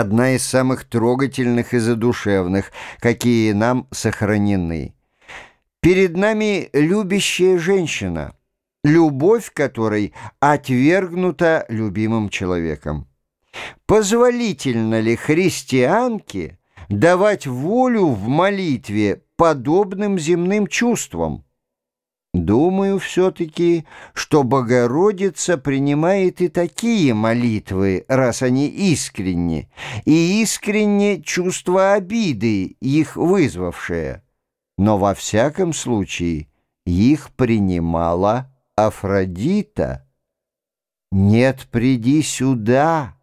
одна из самых трогательных и задушевных, какие нам сохранены. Перед нами любящая женщина, любовь которой отвергнута любимым человеком. Позволительно ли христианке давать волю в молитве подобным земным чувствам? Думаю все-таки, что Богородица принимает и такие молитвы, раз они искренни, и искренне чувство обиды, их вызвавшее. Но во всяком случае их принимала Афродита. «Нет, приди сюда,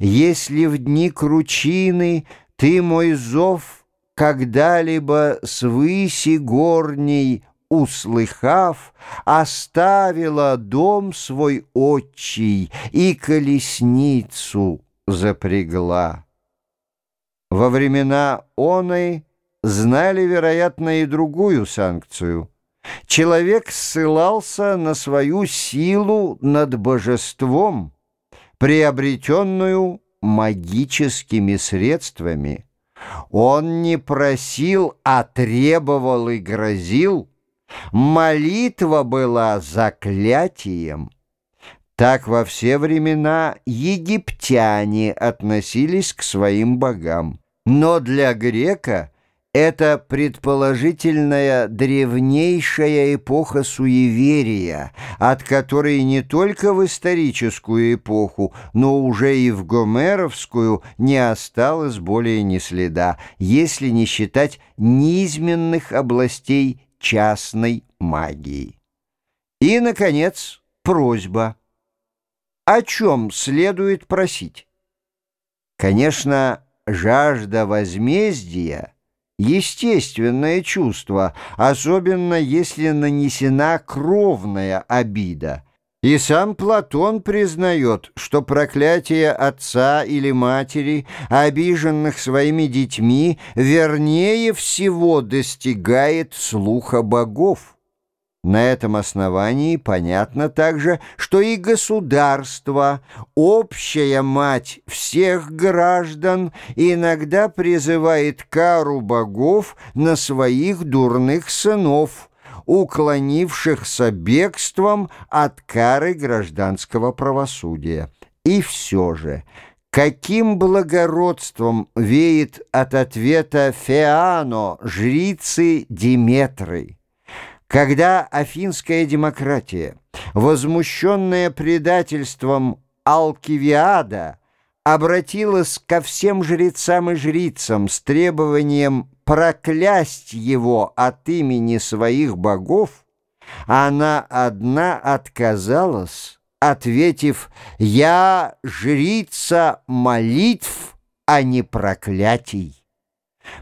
если в дни кручины ты мой зов когда-либо свыси горней услыхав, оставила дом свой отчий и колесницу запрягла. Во времена оной знали, вероятно, и другую санкцию. Человек ссылался на свою силу над божеством, приобретенную магическими средствами. Он не просил, а требовал и грозил, Молитва была заклятием. Так во все времена египтяне относились к своим богам. Но для грека это предположительная древнейшая эпоха суеверия, от которой не только в историческую эпоху, но уже и в гомеровскую не осталось более ни следа, если не считать низменных областей частной магии. И, наконец, просьба. О чем следует просить? Конечно, жажда возмездия — естественное чувство, особенно если нанесена кровная обида — и сам Платон признает, что проклятие отца или матери, обиженных своими детьми, вернее всего достигает слуха богов. На этом основании понятно также, что и государство, общая мать всех граждан, иногда призывает кару богов на своих дурных сынов – уклонившихся бегством от кары гражданского правосудия. И все же, каким благородством веет от ответа Феано, жрицы Диметры? Когда афинская демократия, возмущенная предательством Алкивиада, обратилась ко всем жрецам и жрицам с требованием проклясть его от имени своих богов, она одна отказалась, ответив «Я жрица молитв, а не проклятий».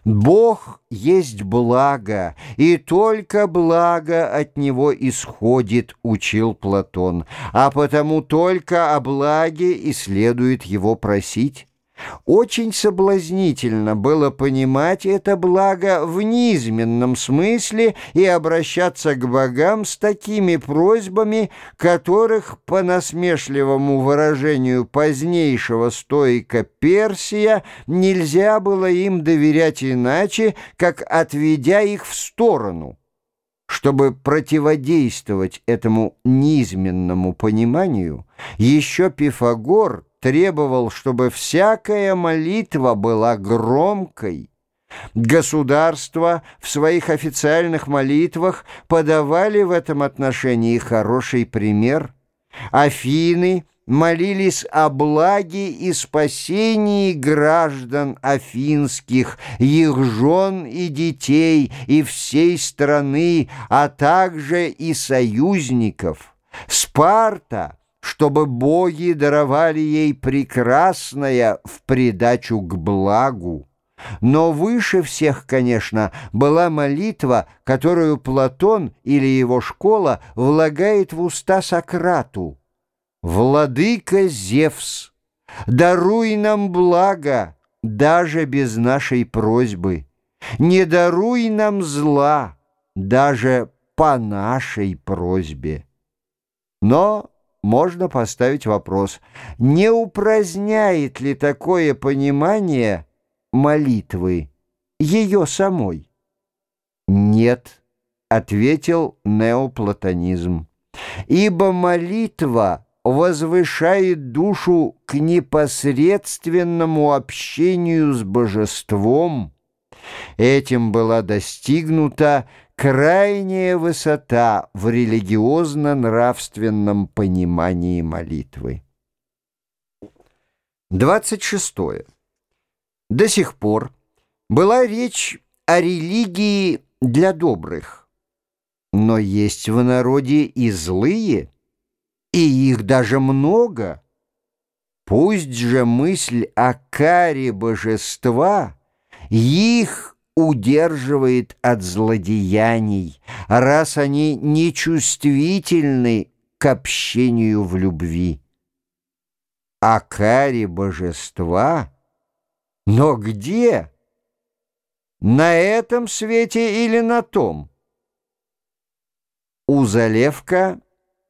Бог есть благо, и только благо от него исходит, учил Платон, а потому только о благе и следует его просить. Очень соблазнительно было понимать это благо в низменном смысле и обращаться к богам с такими просьбами, которых, по насмешливому выражению позднейшего стоика Персия, нельзя было им доверять иначе, как отведя их в сторону. Чтобы противодействовать этому низменному пониманию, еще Пифагор требовал, чтобы всякая молитва была громкой. Государства в своих официальных молитвах подавали в этом отношении хороший пример. Афины молились о благе и спасении граждан афинских, их жен и детей, и всей страны, а также и союзников. Спарта — чтобы боги даровали ей прекрасное в придачу к благу. Но выше всех, конечно, была молитва, которую Платон или его школа влагает в уста Сократу. «Владыка Зевс, даруй нам благо, даже без нашей просьбы. Не даруй нам зла, даже по нашей просьбе». Но можно поставить вопрос, не упраздняет ли такое понимание молитвы ее самой? Нет, ответил неоплатонизм, ибо молитва возвышает душу к непосредственному общению с божеством. Этим была достигнута крайняя высота в религиозно-нравственном понимании молитвы. 26. До сих пор была речь о религии для добрых, но есть в народе и злые, и их даже много. Пусть же мысль о каре божества их удерживает от злодеяний, раз они нечувствительны к общению в любви. А каре божества? Но где? На этом свете или на том? У Залевка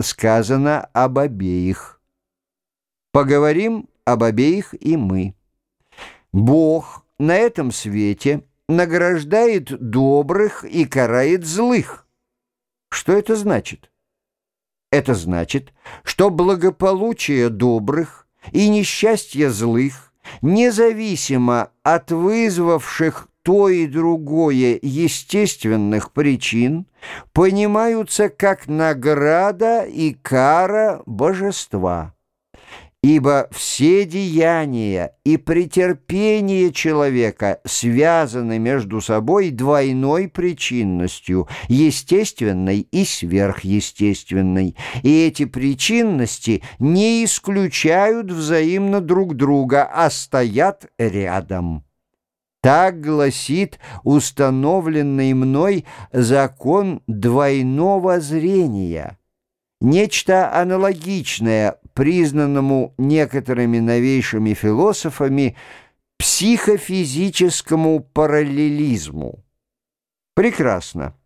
сказано об обеих. Поговорим об обеих и мы. Бог на этом свете — награждает добрых и карает злых. Что это значит? Это значит, что благополучие добрых и несчастье злых, независимо от вызвавших то и другое естественных причин, понимаются как награда и кара божества. Ибо все деяния и претерпение человека связаны между собой двойной причинностью, естественной и сверхъестественной, и эти причинности не исключают взаимно друг друга, а стоят рядом. Так гласит установленный мной закон двойного зрения – Нечто аналогичное признанному некоторыми новейшими философами психофизическому параллелизму. Прекрасно.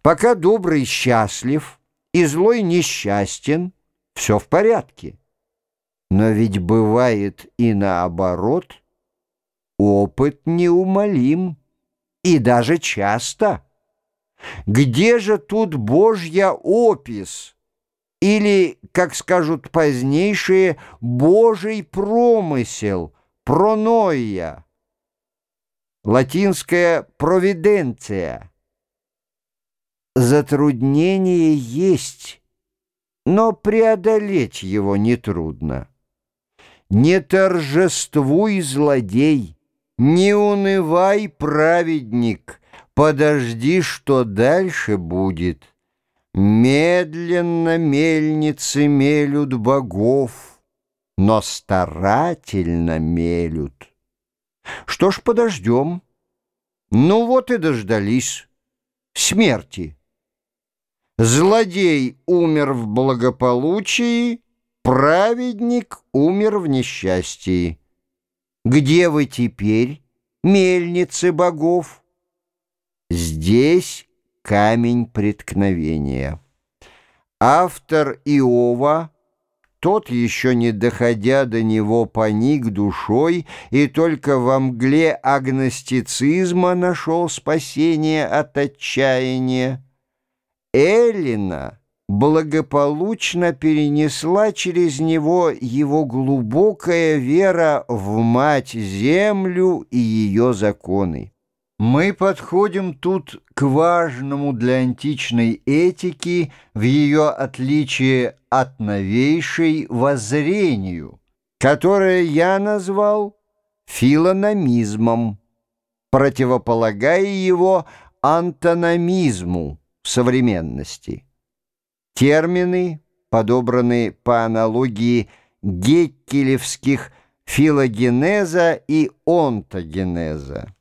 Пока добрый счастлив и злой несчастен, все в порядке. Но ведь бывает и наоборот. Опыт неумолим и даже часто. Где же тут Божья опись? Или, как скажут позднейшие, Божий промысел, проноия, латинская провиденция. Затруднение есть, но преодолеть его нетрудно. Не торжествуй, злодей, не унывай, праведник, подожди, что дальше будет». Медленно мельницы мелют богов, но старательно мелют. Что ж, подождем. Ну вот и дождались смерти. Злодей умер в благополучии, праведник умер в несчастье. Где вы теперь, мельницы богов? Здесь камень преткновения. Автор Иова, тот еще не доходя до него поник душой и только во мгле агностицизма нашел спасение от отчаяния. Эллина благополучно перенесла через него его глубокая вера в Мать-Землю и ее законы. Мы подходим тут к важному для античной этики в ее отличие от новейшей воззрению, которое я назвал филономизмом, противополагая его антономизму современности. Термины, подобранные по аналогии геккелевских филогенеза и онтогенеза.